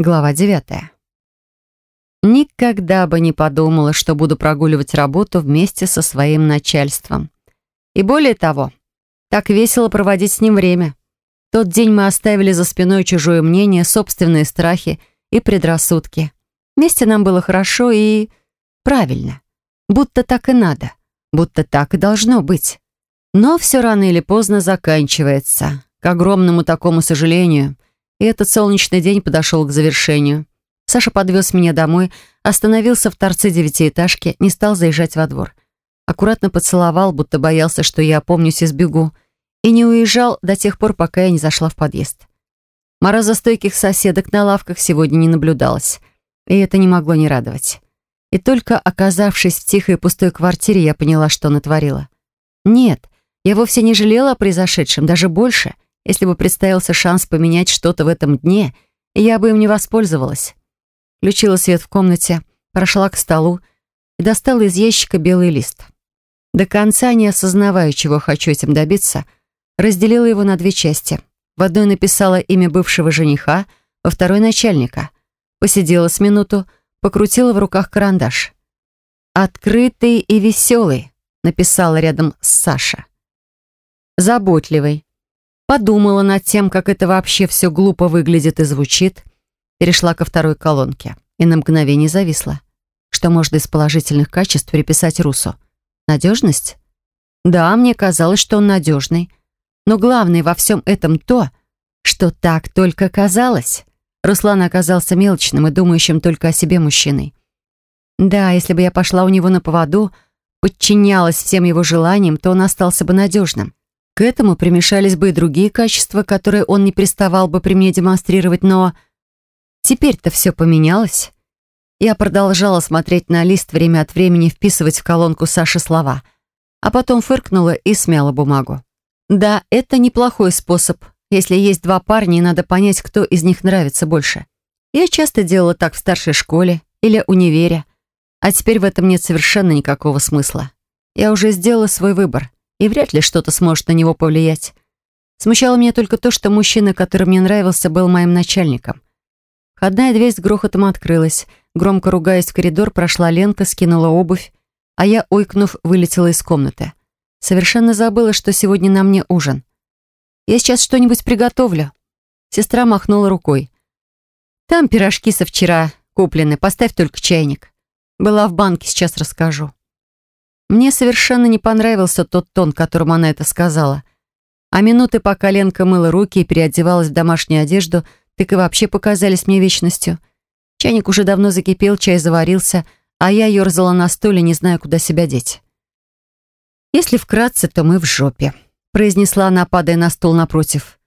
Глава девятая. Никогда бы не подумала, что буду прогуливать работу вместе со своим начальством. И более того, так весело проводить с ним время. Тот день мы оставили за спиной чужое мнение, собственные страхи и предрассудки. Вместе нам было хорошо и правильно. Будто так и надо. Будто так и должно быть. Но все рано или поздно заканчивается. К огромному такому сожалению — и этот солнечный день подошел к завершению. Саша подвез меня домой, остановился в торце девятиэтажки, не стал заезжать во двор. Аккуратно поцеловал, будто боялся, что я опомнюсь и сбегу. И не уезжал до тех пор, пока я не зашла в подъезд. Морозостойких соседок на лавках сегодня не наблюдалось. И это не могло не радовать. И только оказавшись в тихой и пустой квартире, я поняла, что натворила. Нет, я вовсе не жалела о произошедшем, даже больше — если бы представился шанс поменять что-то в этом дне, я бы им не воспользовалась. Включила свет в комнате, прошла к столу и достала из ящика белый лист. До конца не осознавая, чего хочу этим добиться, разделила его на две части. В одной написала имя бывшего жениха, во второй — начальника. Посидела с минуту, покрутила в руках карандаш. «Открытый и веселый», — написала рядом с Саша. «Заботливый, Подумала над тем, как это вообще все глупо выглядит и звучит. Перешла ко второй колонке и на мгновение зависла. Что можно из положительных качеств приписать Русу? Надежность? Да, мне казалось, что он надежный. Но главное во всем этом то, что так только казалось. Руслан оказался мелочным и думающим только о себе мужчиной. Да, если бы я пошла у него на поводу, подчинялась всем его желаниям, то он остался бы надежным. К этому примешались бы и другие качества, которые он не приставал бы при мне демонстрировать, но... Теперь-то все поменялось. Я продолжала смотреть на лист, время от времени вписывать в колонку Саши слова, а потом фыркнула и смяла бумагу. Да, это неплохой способ, если есть два парня, надо понять, кто из них нравится больше. Я часто делала так в старшей школе или универе, а теперь в этом нет совершенно никакого смысла. Я уже сделала свой выбор и вряд ли что-то сможет на него повлиять. Смущало меня только то, что мужчина, который мне нравился, был моим начальником. Входная дверь с грохотом открылась. Громко ругаясь в коридор, прошла Ленка, скинула обувь, а я, ойкнув, вылетела из комнаты. Совершенно забыла, что сегодня на мне ужин. «Я сейчас что-нибудь приготовлю». Сестра махнула рукой. «Там пирожки со вчера куплены, поставь только чайник. Была в банке, сейчас расскажу». Мне совершенно не понравился тот тон, которым она это сказала. А минуты, пока Ленка мыла руки и переодевалась в домашнюю одежду, так и вообще показались мне вечностью. Чайник уже давно закипел, чай заварился, а я ерзала на стуле, не зная, куда себя деть. «Если вкратце, то мы в жопе», — произнесла она, падая на стул напротив.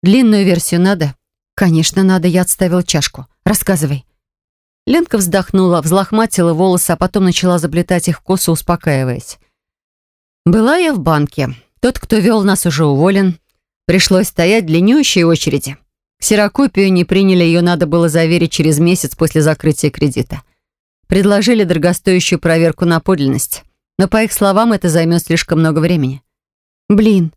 «Длинную версию надо?» «Конечно, надо, я отставила чашку. Рассказывай». Ленка вздохнула, взлохматила волосы, а потом начала заплетать их в косу, успокаиваясь. «Была я в банке. Тот, кто вел нас, уже уволен. Пришлось стоять длиннющей очереди. Ксерокопию не приняли, ее надо было заверить через месяц после закрытия кредита. Предложили дорогостоящую проверку на подлинность. Но, по их словам, это займет слишком много времени. «Блин,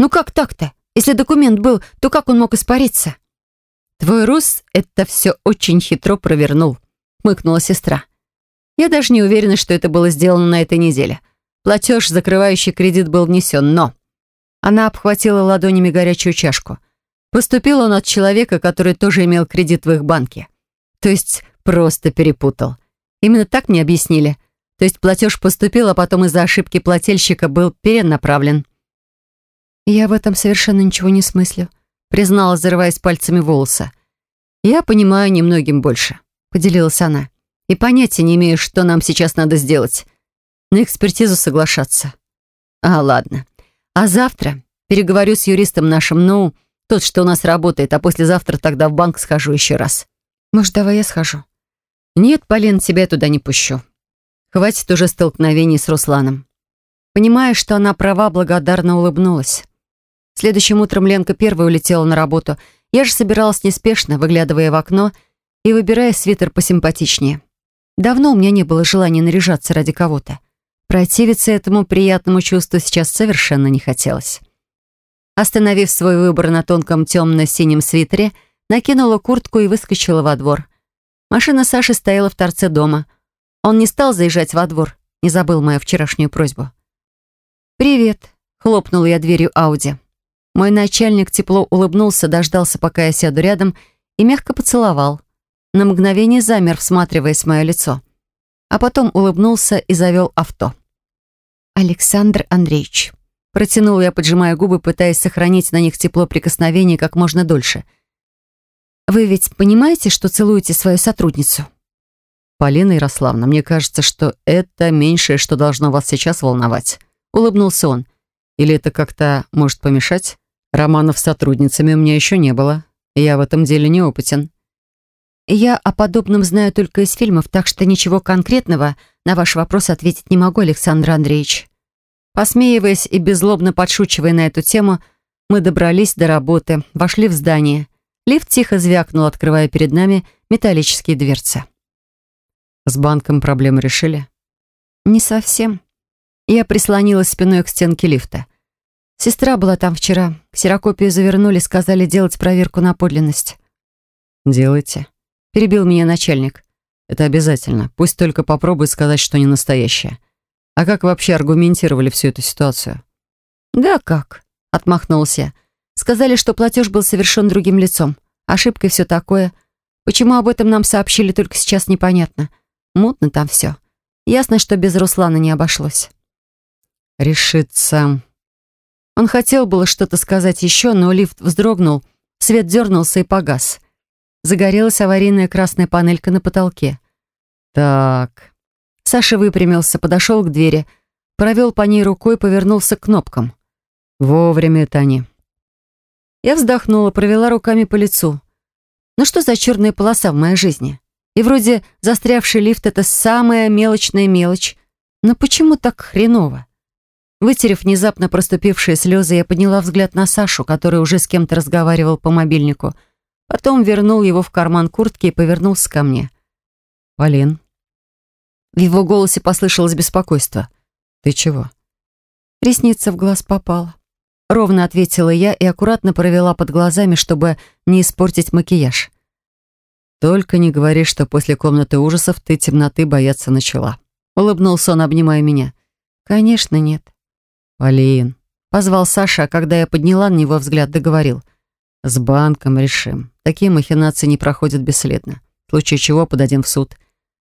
ну как так-то? Если документ был, то как он мог испариться?» «Твой Рус это все очень хитро провернул», — мыкнула сестра. «Я даже не уверена, что это было сделано на этой неделе. Платеж, закрывающий кредит, был внесен, но...» Она обхватила ладонями горячую чашку. Поступил он от человека, который тоже имел кредит в их банке. То есть просто перепутал. Именно так мне объяснили. То есть платеж поступил, а потом из-за ошибки плательщика был перенаправлен. «Я в этом совершенно ничего не смыслю», признала, зарываясь пальцами волоса. «Я понимаю немногим больше», — поделилась она. «И понятия не имею, что нам сейчас надо сделать. На экспертизу соглашаться». «А, ладно. А завтра переговорю с юристом нашим, ну, тот, что у нас работает, а послезавтра тогда в банк схожу еще раз». «Может, давай я схожу?» «Нет, Полин, тебя туда не пущу. Хватит уже столкновений с Русланом». Понимая, что она права, благодарно улыбнулась. Следующим утром Ленка первой улетела на работу. Я же собиралась неспешно, выглядывая в окно и выбирая свитер посимпатичнее. Давно у меня не было желания наряжаться ради кого-то. Противиться этому приятному чувству сейчас совершенно не хотелось. Остановив свой выбор на тонком темно-синем свитере, накинула куртку и выскочила во двор. Машина Саши стояла в торце дома. Он не стал заезжать во двор, не забыл мою вчерашнюю просьбу. «Привет», — хлопнула я дверью Ауди. Мой начальник тепло улыбнулся, дождался, пока я сяду рядом, и мягко поцеловал. На мгновение замер, всматриваясь в мое лицо. А потом улыбнулся и завел авто. «Александр Андреевич», Протянул я, поджимая губы, пытаясь сохранить на них тепло прикосновения как можно дольше. «Вы ведь понимаете, что целуете свою сотрудницу?» «Полина Ярославна, мне кажется, что это меньшее, что должно вас сейчас волновать», — улыбнулся он. «Или это как-то может помешать? Романов с сотрудницами у меня еще не было. Я в этом деле неопытен». «Я о подобном знаю только из фильмов, так что ничего конкретного на ваш вопрос ответить не могу, Александр Андреевич». Посмеиваясь и беззлобно подшучивая на эту тему, мы добрались до работы, вошли в здание. Лифт тихо звякнул, открывая перед нами металлические дверцы. «С банком проблемы решили?» «Не совсем». Я прислонилась спиной к стенке лифта. Сестра была там вчера. Ксерокопию завернули, сказали делать проверку на подлинность. «Делайте», — перебил меня начальник. «Это обязательно. Пусть только попробует сказать, что не настоящее. А как вообще аргументировали всю эту ситуацию? Да как, отмахнулся. Сказали, что платеж был совершен другим лицом. Ошибка и все такое. Почему об этом нам сообщили только сейчас, непонятно. Мутно там все. Ясно, что без Руслана не обошлось. Решиться. Он хотел было что-то сказать еще, но лифт вздрогнул, свет дернулся и погас. Загорелась аварийная красная панелька на потолке. Так, Саша выпрямился, подошел к двери, провел по ней рукой, повернулся к кнопкам. Вовремя это они. Я вздохнула, провела руками по лицу. Ну что за черная полоса в моей жизни? И вроде застрявший лифт — это самая мелочная мелочь. Но почему так хреново? Вытерев внезапно проступившие слезы, я подняла взгляд на Сашу, который уже с кем-то разговаривал по мобильнику. Потом вернул его в карман куртки и повернулся ко мне. «Полин, в его голосе послышалось беспокойство. «Ты чего?» Ресница в глаз попала. Ровно ответила я и аккуратно провела под глазами, чтобы не испортить макияж. «Только не говори, что после комнаты ужасов ты темноты бояться начала». Улыбнулся он, обнимая меня. «Конечно, нет». «Полин», — позвал Саша, а когда я подняла на него взгляд, договорил. «С банком решим. Такие махинации не проходят бесследно. В случае чего подадим в суд.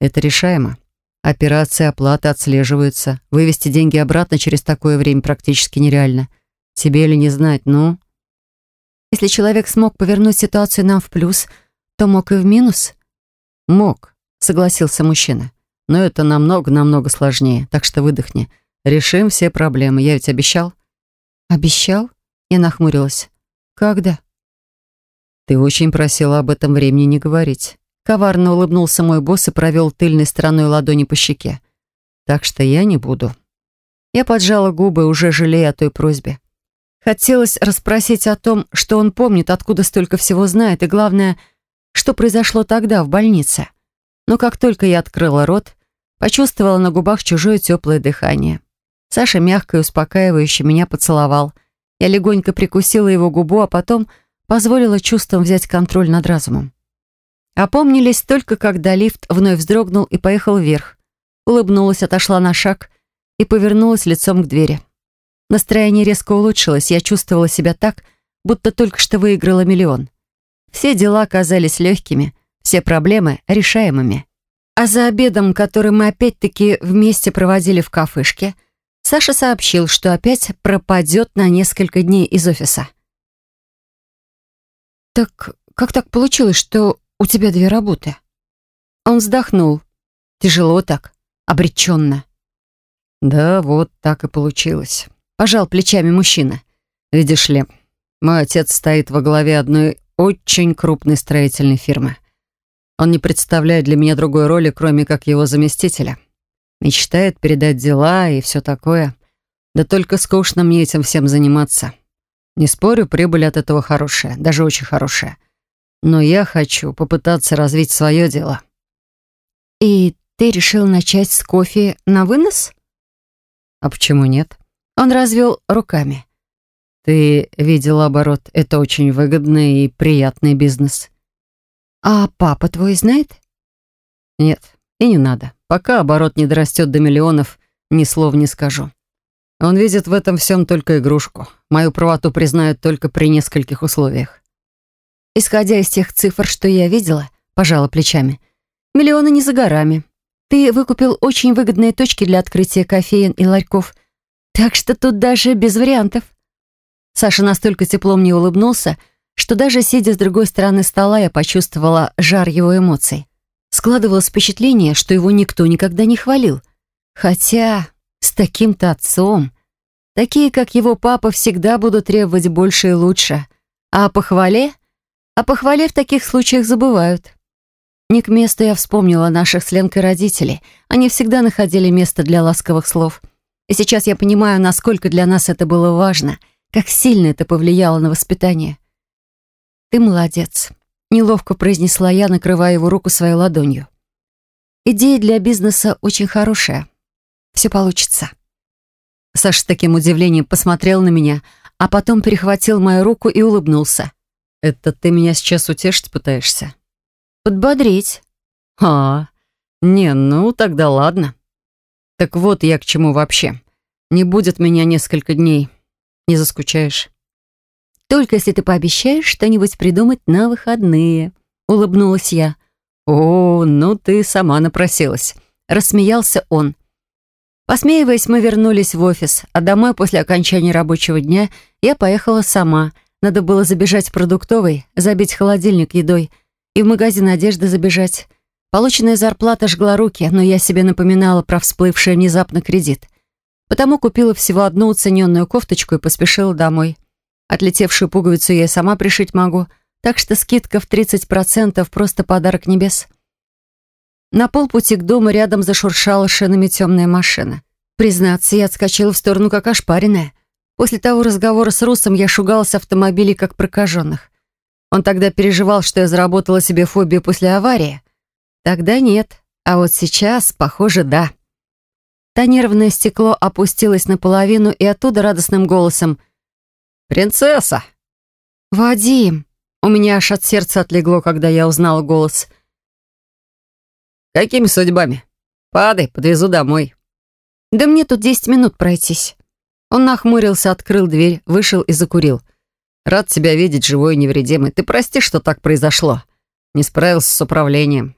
Это решаемо». Операции оплаты отслеживаются. Вывести деньги обратно через такое время практически нереально. Тебе ли не знать, ну? Если человек смог повернуть ситуацию нам в плюс, то мог и в минус? Мог, согласился мужчина. Но это намного-намного сложнее, так что выдохни. Решим все проблемы. Я ведь обещал? Обещал? Я нахмурилась. Когда? Ты очень просила об этом времени не говорить. Коварно улыбнулся мой босс и провел тыльной стороной ладони по щеке. Так что я не буду. Я поджала губы, уже жалея о той просьбе. Хотелось расспросить о том, что он помнит, откуда столько всего знает, и главное, что произошло тогда, в больнице. Но как только я открыла рот, почувствовала на губах чужое теплое дыхание. Саша мягко и успокаивающе меня поцеловал. Я легонько прикусила его губу, а потом позволила чувствам взять контроль над разумом. Опомнились только, когда лифт вновь вздрогнул и поехал вверх. Улыбнулась, отошла на шаг и повернулась лицом к двери. Настроение резко улучшилось, я чувствовала себя так, будто только что выиграла миллион. Все дела оказались легкими, все проблемы решаемыми. А за обедом, который мы опять-таки вместе проводили в кафешке, Саша сообщил, что опять пропадет на несколько дней из офиса. «Так как так получилось, что у тебя две работы». Он вздохнул. Тяжело так, обреченно. «Да, вот так и получилось», — пожал плечами мужчина. «Видишь ли, мой отец стоит во главе одной очень крупной строительной фирмы. Он не представляет для меня другой роли, кроме как его заместителя. Мечтает передать дела и все такое. Да только скучно мне этим всем заниматься. Не спорю, прибыль от этого хорошая, даже очень хорошая но я хочу попытаться развить свое дело». «И ты решил начать с кофе на вынос?» «А почему нет?» Он развел руками. Ты видела оборот. Это очень выгодный и приятный бизнес. А папа твой знает? Нет, и не надо. Пока оборот не дорастет до миллионов, ни слов не скажу. Он видит в этом всем только игрушку. Мою правоту признают только при нескольких условиях. Исходя из тех цифр, что я видела, пожала плечами. Миллионы не за горами. Ты выкупил очень выгодные точки для открытия кофеин и ларьков. Так что тут даже без вариантов. Саша настолько тепло мне улыбнулся, что даже сидя с другой стороны стола, я почувствовала жар его эмоций. Складывалось впечатление, что его никто никогда не хвалил. Хотя с таким-то отцом. Такие, как его папа, всегда будут требовать больше и лучше. А о похвале? О похвале в таких случаях забывают. Не к месту я вспомнила наших с Ленкой родителей. Они всегда находили место для ласковых слов. И сейчас я понимаю, насколько для нас это было важно, как сильно это повлияло на воспитание. «Ты молодец», — неловко произнесла я, накрывая его руку своей ладонью. «Идея для бизнеса очень хорошая. Все получится». Саша с таким удивлением посмотрел на меня, а потом перехватил мою руку и улыбнулся. «Это ты меня сейчас утешить пытаешься?» «Подбодрить». «А, не, ну тогда ладно. Так вот я к чему вообще. Не будет меня несколько дней. Не заскучаешь?» «Только если ты пообещаешь что-нибудь придумать на выходные», — улыбнулась я. «О, ну ты сама напросилась», — рассмеялся он. Посмеиваясь, мы вернулись в офис, а домой после окончания рабочего дня я поехала сама — надо было забежать в продуктовый, забить холодильник едой и в магазин одежды забежать. Полученная зарплата жгла руки, но я себе напоминала про всплывший внезапно кредит. Потому купила всего одну уцененную кофточку и поспешила домой. Отлетевшую пуговицу я сама пришить могу, так что скидка в 30% просто подарок небес. На полпути к дому рядом зашуршала шинами темная машина. Признаться, я отскочила в сторону, как ошпаренная — После того разговора с Русом я шугалась автомобилей как прокаженных. Он тогда переживал, что я заработала себе фобию после аварии. Тогда нет, а вот сейчас, похоже, да. Тонированное стекло опустилось наполовину, и оттуда радостным голосом «Принцесса!» «Вадим!» У меня аж от сердца отлегло, когда я узнала голос. «Какими судьбами? Падай, подвезу домой». «Да мне тут десять минут пройтись». Он нахмурился, открыл дверь, вышел и закурил. «Рад тебя видеть, живой и невредимый. Ты прости, что так произошло. Не справился с управлением».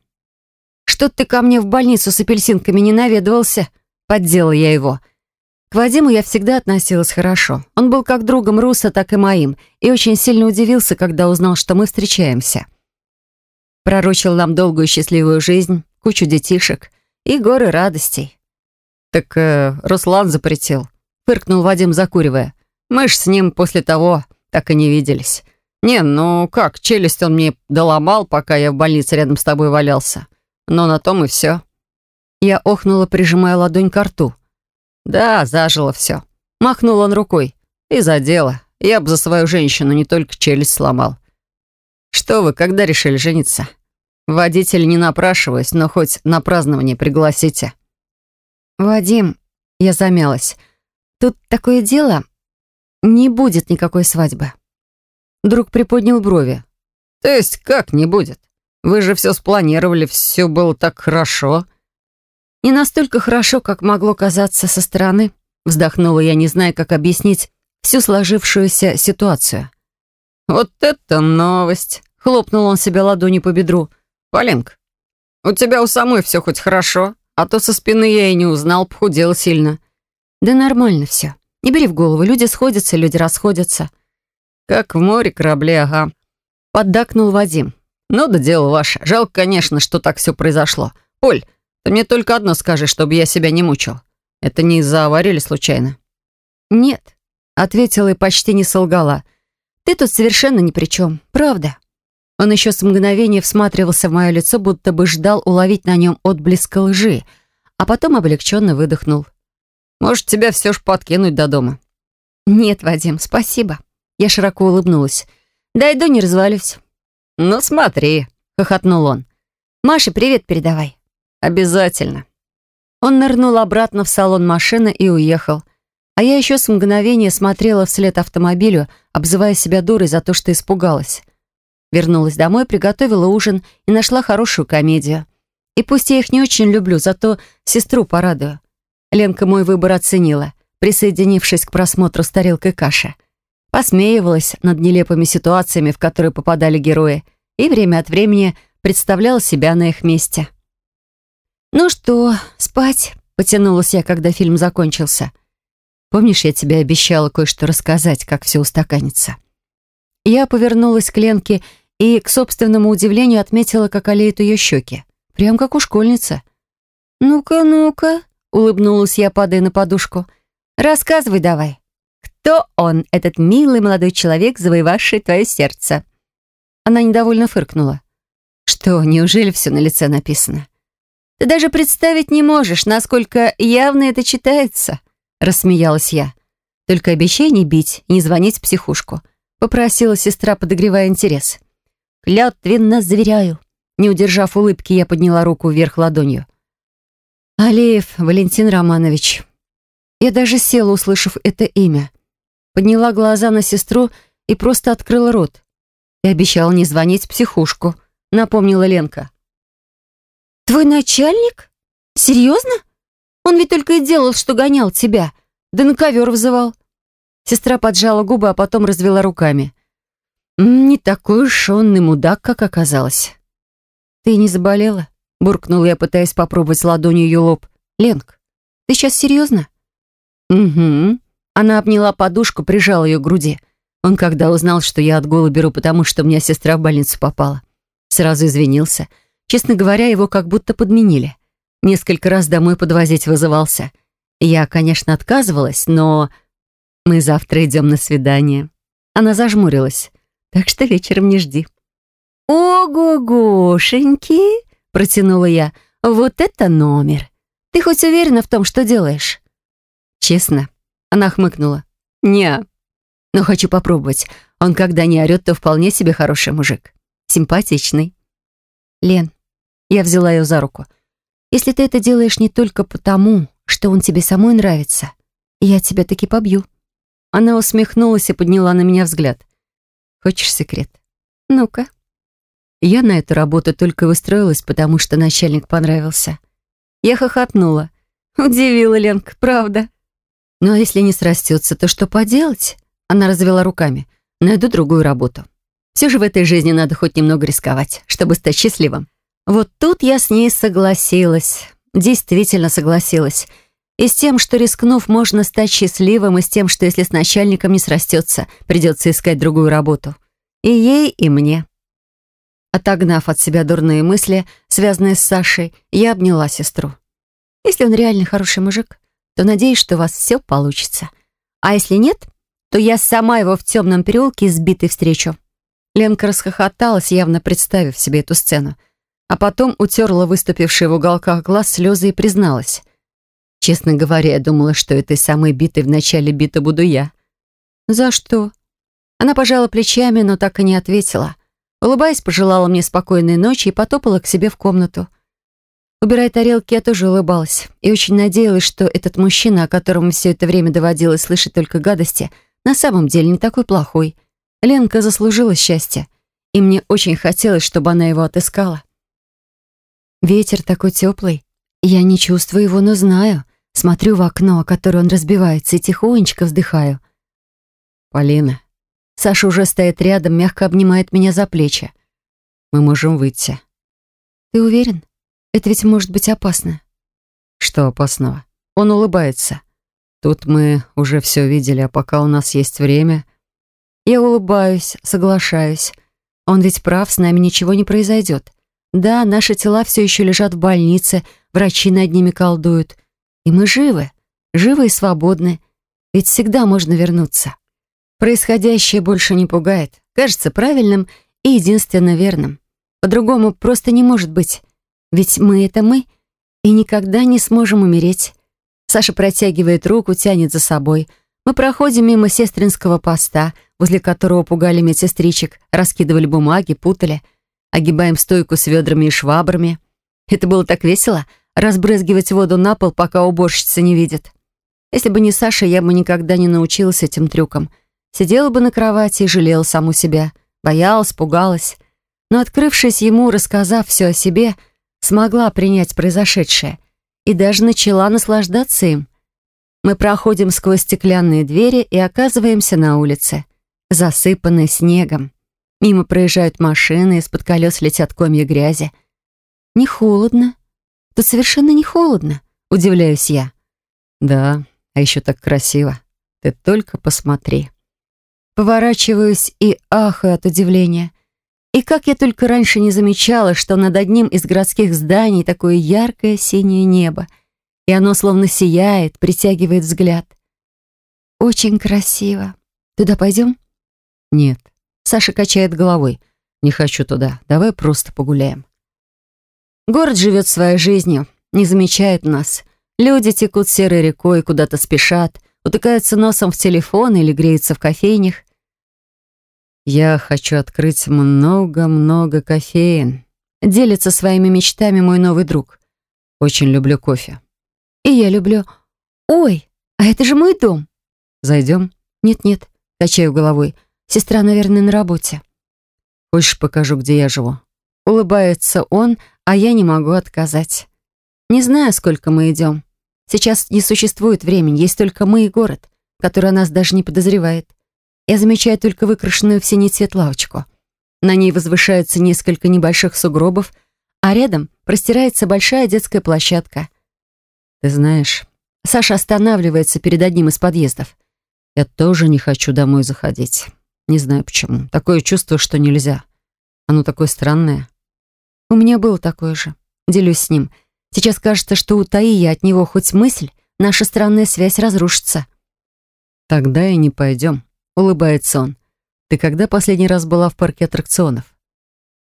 «Что ты ко мне в больницу с апельсинками не наведывался?» Поддела я его. Вадиму я всегда относилась хорошо. Он был как другом Руса, так и моим, и очень сильно удивился, когда узнал, что мы встречаемся. Пророчил нам долгую счастливую жизнь, кучу детишек и горы радостей. «Так э, Руслан запретил», фыркнул Вадим, закуривая. «Мы ж с ним после того так и не виделись. Не, ну как, челюсть он мне доломал, пока я в больнице рядом с тобой валялся. Но на том и все». Я охнула, прижимая ладонь к рту. «Да, зажило все». Махнул он рукой. «И за дело. Я бы за свою женщину не только челюсть сломал». «Что вы, когда решили жениться?» «Водитель не напрашиваюсь, но хоть на празднование пригласите». «Вадим», я замялась, Тут такое дело, не будет никакой свадьбы. Друг приподнял брови. То есть как не будет? Вы же все спланировали, все было так хорошо. Не настолько хорошо, как могло казаться со стороны. Вздохнула я, не зная, как объяснить всю сложившуюся ситуацию. «Вот это новость!» — хлопнул он себе ладонью по бедру. «Полинка, у тебя у самой все хоть хорошо, а то со спины я и не узнал, похудел сильно. Да нормально все. Не бери в голову, люди сходятся, люди расходятся. Как в море корабли, ага. Поддакнул Вадим. Ну да дело ваше. Жалко, конечно, что так все произошло. Поль, ты мне только одно скажи, чтобы я себя не мучил. Это не из-за аварии случайно? Нет, ответила и почти не солгала. Ты тут совершенно ни при чем, правда. Он еще с мгновения всматривался в мое лицо, будто бы ждал уловить на нем отблеск лжи, а потом облегченно выдохнул. Может, тебя все ж подкинуть до дома?» «Нет, Вадим, спасибо». Я широко улыбнулась. «Дойду, не развалюсь». «Ну, смотри», — хохотнул он. «Маше привет передавай». «Обязательно». Он нырнул обратно в салон машины и уехал. А я еще с мгновения смотрела вслед автомобилю, обзывая себя дурой за то, что испугалась. Вернулась домой, приготовила ужин и нашла хорошую комедию. И пусть я их не очень люблю, зато сестру порадую. Ленка мой выбор оценила, присоединившись к просмотру с тарелкой каши. Посмеивалась над нелепыми ситуациями, в которые попадали герои, и время от времени представляла себя на их месте. «Ну что, спать?» — потянулась я, когда фильм закончился. «Помнишь, я тебе обещала кое-что рассказать, как все устаканится?» Я повернулась к Ленке и, к собственному удивлению, отметила, как олеют ее щеки. Прям как у школьницы. «Ну-ка, ну-ка», — улыбнулась я, падая на подушку. «Рассказывай давай. Кто он, этот милый молодой человек, завоевавший твое сердце?» Она недовольно фыркнула. «Что, неужели все на лице написано?» «Ты даже представить не можешь, насколько явно это читается», — рассмеялась я. «Только обещай не бить, не звонить в психушку», — попросила сестра, подогревая интерес. «Клятвенно заверяю». Не удержав улыбки, я подняла руку вверх ладонью. «Алеев Валентин Романович». Я даже села, услышав это имя. Подняла глаза на сестру и просто открыла рот. «И обещала не звонить в психушку», — напомнила Ленка. «Твой начальник? Серьезно? Он ведь только и делал, что гонял тебя, да на ковер вызывал». Сестра поджала губы, а потом развела руками. «Не такой уж он и мудак, как оказалось». «Ты не заболела?» — буркнула я, пытаясь попробовать ладонью ее лоб. «Ленк, ты сейчас серьезно?» «Угу». Она обняла подушку, прижала ее к груди. Он когда узнал, что я отгулы беру, потому что у меня сестра в больницу попала. Сразу извинился — Честно говоря, его как будто подменили. Несколько раз домой подвозить вызывался. Я, конечно, отказывалась, но... Мы завтра идем на свидание. Она зажмурилась. Так что вечером не жди. «Ого-гошеньки!» — протянула я. «Вот это номер! Ты хоть уверена в том, что делаешь?» «Честно?» — она хмыкнула. «Не, но хочу попробовать. Он когда не орёт, то вполне себе хороший мужик. Симпатичный». «Лен, я взяла ее за руку. «Если ты это делаешь не только потому, что он тебе самой нравится, я тебя таки побью». Она усмехнулась и подняла на меня взгляд. «Хочешь секрет?» «Ну-ка». Я на эту работу только устроилась, потому что начальник понравился. Я хохотнула. Удивила Ленка, правда. «Ну а если не срастется, то что поделать?» Она развела руками. «Найду другую работу. Все же в этой жизни надо хоть немного рисковать, чтобы стать счастливым». Вот тут я с ней согласилась. Действительно согласилась. И с тем, что рискнув, можно стать счастливым, и с тем, что если с начальником не срастется, придется искать другую работу. И ей, и мне. Отогнав от себя дурные мысли, связанные с Сашей, я обняла сестру. Если он реально хороший мужик, то надеюсь, что у вас все получится. А если нет, то я сама его в темном переулке сбитой встречу. Ленка расхохоталась, явно представив себе эту сцену а потом утерла выступившие в уголках глаз слезы и призналась. Честно говоря, я думала, что этой самой битой начале бита буду я. «За что?» Она пожала плечами, но так и не ответила. Улыбаясь, пожелала мне спокойной ночи и потопала к себе в комнату. Убирая тарелки, я тоже улыбалась и очень надеялась, что этот мужчина, о котором все это время доводилось слышать только гадости, на самом деле не такой плохой. Ленка заслужила счастье, и мне очень хотелось, чтобы она его отыскала. Ветер такой теплый. Я не чувствую его, но знаю. Смотрю в окно, о которое он разбивается, и тихонечко вздыхаю. Полина. Саша уже стоит рядом, мягко обнимает меня за плечи. Мы можем выйти. Ты уверен? Это ведь может быть опасно. Что опасного? Он улыбается. Тут мы уже все видели, а пока у нас есть время... Я улыбаюсь, соглашаюсь. Он ведь прав, с нами ничего не произойдет. Да, наши тела все еще лежат в больнице, врачи над ними колдуют. И мы живы, живы и свободны. Ведь всегда можно вернуться. Происходящее больше не пугает, кажется правильным и единственно верным. По-другому просто не может быть. Ведь мы — это мы, и никогда не сможем умереть. Саша протягивает руку, тянет за собой. Мы проходим мимо сестринского поста, возле которого пугали медсестричек, раскидывали бумаги, путали — огибаем стойку с ведрами и швабрами. Это было так весело — разбрызгивать воду на пол, пока уборщица не видит. Если бы не Саша, я бы никогда не научилась этим трюкам. Сидела бы на кровати и жалела саму себя. Боялась, пугалась. Но, открывшись ему, рассказав все о себе, смогла принять произошедшее и даже начала наслаждаться им. Мы проходим сквозь стеклянные двери и оказываемся на улице, засыпанной снегом. Мимо проезжают машины, из-под колес летят комья грязи. Не холодно. Тут совершенно не холодно, удивляюсь я. Да, а еще так красиво. Ты только посмотри. Поворачиваюсь и ахаю от удивления. И как я только раньше не замечала, что над одним из городских зданий такое яркое синее небо, и оно словно сияет, притягивает взгляд. Очень красиво. Туда пойдем? Нет. Саша качает головой. Не хочу туда. Давай просто погуляем. Город живет своей жизнью, не замечает нас. Люди текут серой рекой, куда-то спешат, утыкаются носом в телефон или греются в кофейнях. «Я хочу открыть много-много кофеин», — делится своими мечтами мой новый друг. «Очень люблю кофе». «И я люблю...» «Ой, а это же мой дом». «Зайдем?» «Нет-нет», — качаю головой. «Сестра, наверное, на работе». «Хочешь, покажу, где я живу?» Улыбается он, а я не могу отказать. Не знаю, сколько мы идем. Сейчас не существует времени, есть только мы и город, который о нас даже не подозревает. Я замечаю только выкрашенную в синий цвет лавочку. На ней возвышается несколько небольших сугробов, а рядом простирается большая детская площадка. Ты знаешь, Саша останавливается перед одним из подъездов. Я тоже не хочу домой заходить. Не знаю почему. Такое чувство, что нельзя. Оно такое странное. У меня было такое же. Делюсь с ним. Сейчас кажется, что утаи я от него хоть мысль, наша странная связь разрушится. Тогда и не пойдем. Улыбается он. Ты когда последний раз была в парке аттракционов?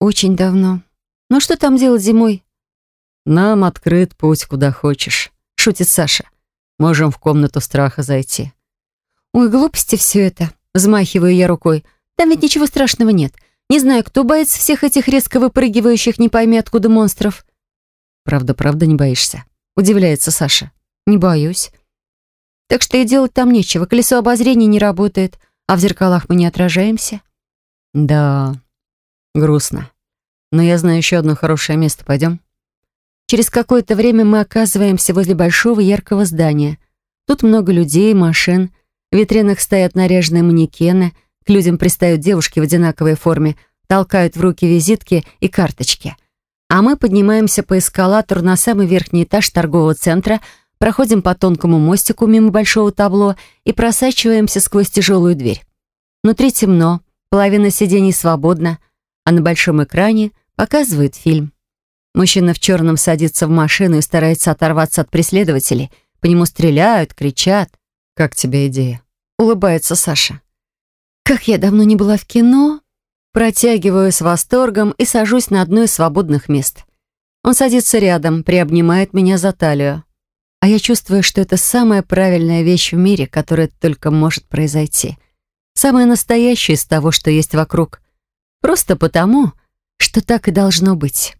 Очень давно. Ну что там делать зимой? Нам открыт путь куда хочешь, шутит Саша. Можем в комнату страха зайти. Ой, глупости все это. Взмахиваю я рукой. Там ведь ничего страшного нет. Не знаю, кто боится всех этих резко выпрыгивающих не пойми откуда монстров. Правда, правда не боишься? Удивляется Саша. Не боюсь. Так что и делать там нечего. Колесо обозрения не работает а в зеркалах мы не отражаемся. Да, грустно. Но я знаю еще одно хорошее место. Пойдем? Через какое-то время мы оказываемся возле большого яркого здания. Тут много людей, машин. В витринах стоят наряженные манекены. К людям пристают девушки в одинаковой форме, толкают в руки визитки и карточки. А мы поднимаемся по эскалатору на самый верхний этаж торгового центра – проходим по тонкому мостику мимо большого табло и просачиваемся сквозь тяжелую дверь. Внутри темно, половина сидений свободна, а на большом экране показывают фильм. Мужчина в черном садится в машину и старается оторваться от преследователей. По нему стреляют, кричат. «Как тебе идея?» — улыбается Саша. «Как я давно не была в кино!» Протягиваю с восторгом и сажусь на одно из свободных мест. Он садится рядом, приобнимает меня за талию. А я чувствую, что это самая правильная вещь в мире, которая только может произойти. Самая настоящая из того, что есть вокруг. Просто потому, что так и должно быть.